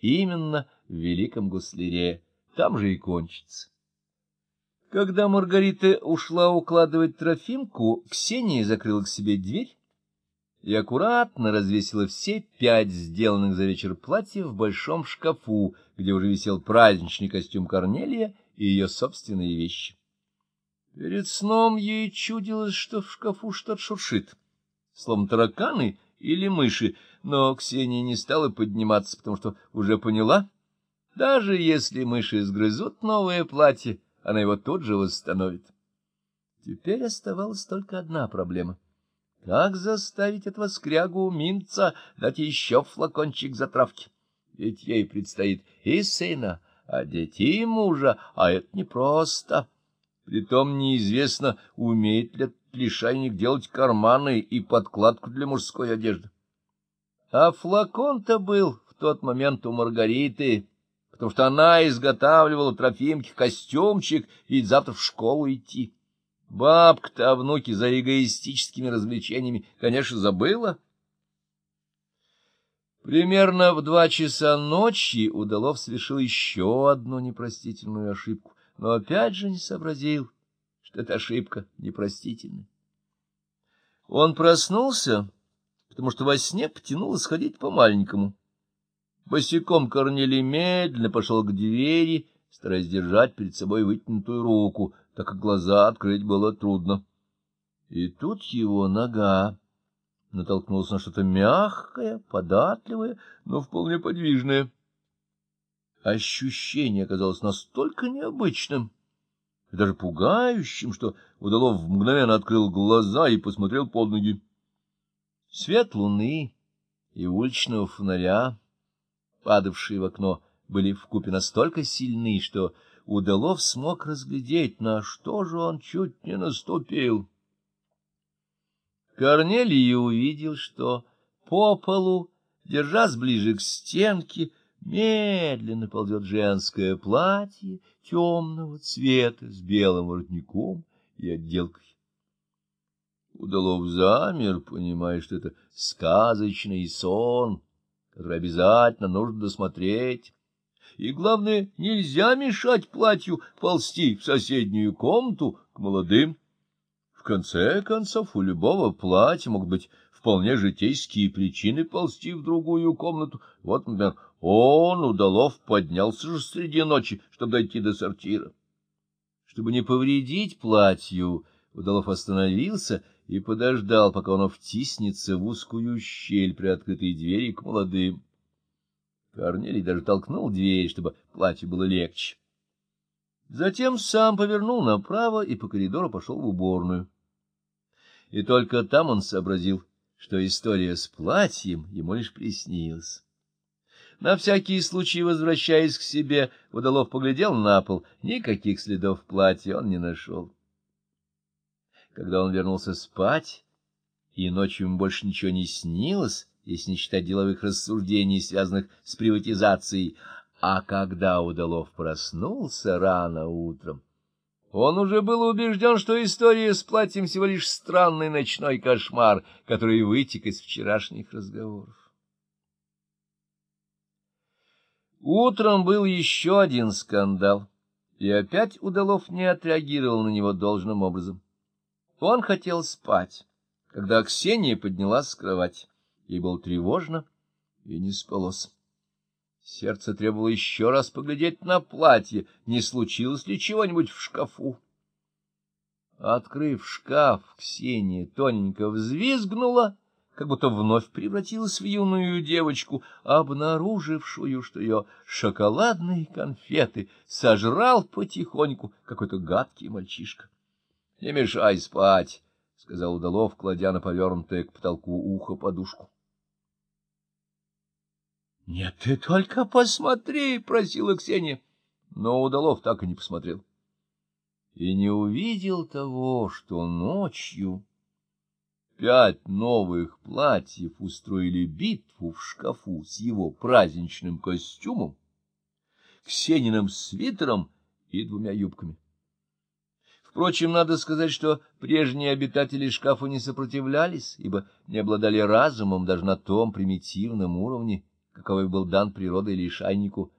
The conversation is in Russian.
именно в Великом Гуслере, там же и кончится. Когда Маргарита ушла укладывать Трофимку, Ксения закрыла к себе дверь и аккуратно развесила все пять сделанных за вечер платьев в большом шкафу, где уже висел праздничный костюм Корнелия и ее собственные вещи. Перед сном ей чудилось, что в шкафу что-то шуршит, словно тараканы или мыши, но Ксения не стала подниматься, потому что уже поняла, даже если мыши сгрызут новое платье, она его тут же восстановит. Теперь оставалась только одна проблема. Как заставить этого скрягу Минца дать еще флакончик затравки? Ведь ей предстоит и сына, а детей мужа, а это непросто. Притом неизвестно, умеет ли лишайник делать карманы и подкладку для мужской одежды. А флакон-то был в тот момент у Маргариты, потому что она изготавливала Трофимке костюмчик, ведь завтра в школу идти. Бабка-то о внуке за эгоистическими развлечениями, конечно, забыла. Примерно в два часа ночи Удалов совершил еще одну непростительную ошибку, но опять же не сообразил, что эта ошибка непростительная. Он проснулся, потому что во сне потянуло сходить по-маленькому. Босиком Корнелий медленно пошел к двери, стараясь держать перед собой вытянутую руку, так как глаза открыть было трудно. И тут его нога натолкнулась на что-то мягкое, податливое, но вполне подвижное. Ощущение оказалось настолько необычным и даже пугающим, что Удалов мгновенно открыл глаза и посмотрел под ноги. Свет луны и уличного фонаря падавшие в окно, были вкупе настолько сильны, что Удалов смог разглядеть, на что же он чуть не наступил. Корнелий увидел, что по полу, держась ближе к стенке, медленно ползет женское платье темного цвета с белым воротником и отделкой. Удалов замер, понимая, что это сказочный сон, который обязательно нужно досмотреть. И, главное, нельзя мешать платью ползти в соседнюю комнату к молодым. В конце концов, у любого платья могут быть вполне житейские причины ползти в другую комнату. Вот, например, он, Удалов, поднялся же среди ночи, чтобы дойти до сортира. Чтобы не повредить платью, Удалов остановился и подождал, пока оно втиснется в узкую щель при открытой двери к молодым. Корнелий даже толкнул дверь, чтобы платье было легче. Затем сам повернул направо и по коридору пошел в уборную. И только там он сообразил, что история с платьем ему лишь приснилась. На всякий случай, возвращаясь к себе, Водолов поглядел на пол. Никаких следов платья он не нашел. Когда он вернулся спать, и ночью ему больше ничего не снилось, если не считать деловых рассуждений, связанных с приватизацией, а когда Удалов проснулся рано утром, он уже был убежден, что история с платьем всего лишь странный ночной кошмар, который вытек из вчерашних разговоров. Утром был еще один скандал, и опять Удалов не отреагировал на него должным образом. Он хотел спать, когда Ксения поднялась с кровати. Ей было тревожно и не спалось. Сердце требовало еще раз поглядеть на платье, не случилось ли чего-нибудь в шкафу. Открыв шкаф, Ксения тоненько взвизгнула, как будто вновь превратилась в юную девочку, обнаружившую, что ее шоколадные конфеты сожрал потихоньку какой-то гадкий мальчишка. — Не мешай спать, — сказал Удалов, кладя на повернутое к потолку ухо подушку. — Нет, ты только посмотри, — просила Ксения. Но Удалов так и не посмотрел. И не увидел того, что ночью пять новых платьев устроили битву в шкафу с его праздничным костюмом, Ксениным свитером и двумя юбками. Впрочем, надо сказать, что прежние обитатели шкафа не сопротивлялись, ибо не обладали разумом даже на том примитивном уровне, каковой был дан природой лишайнику,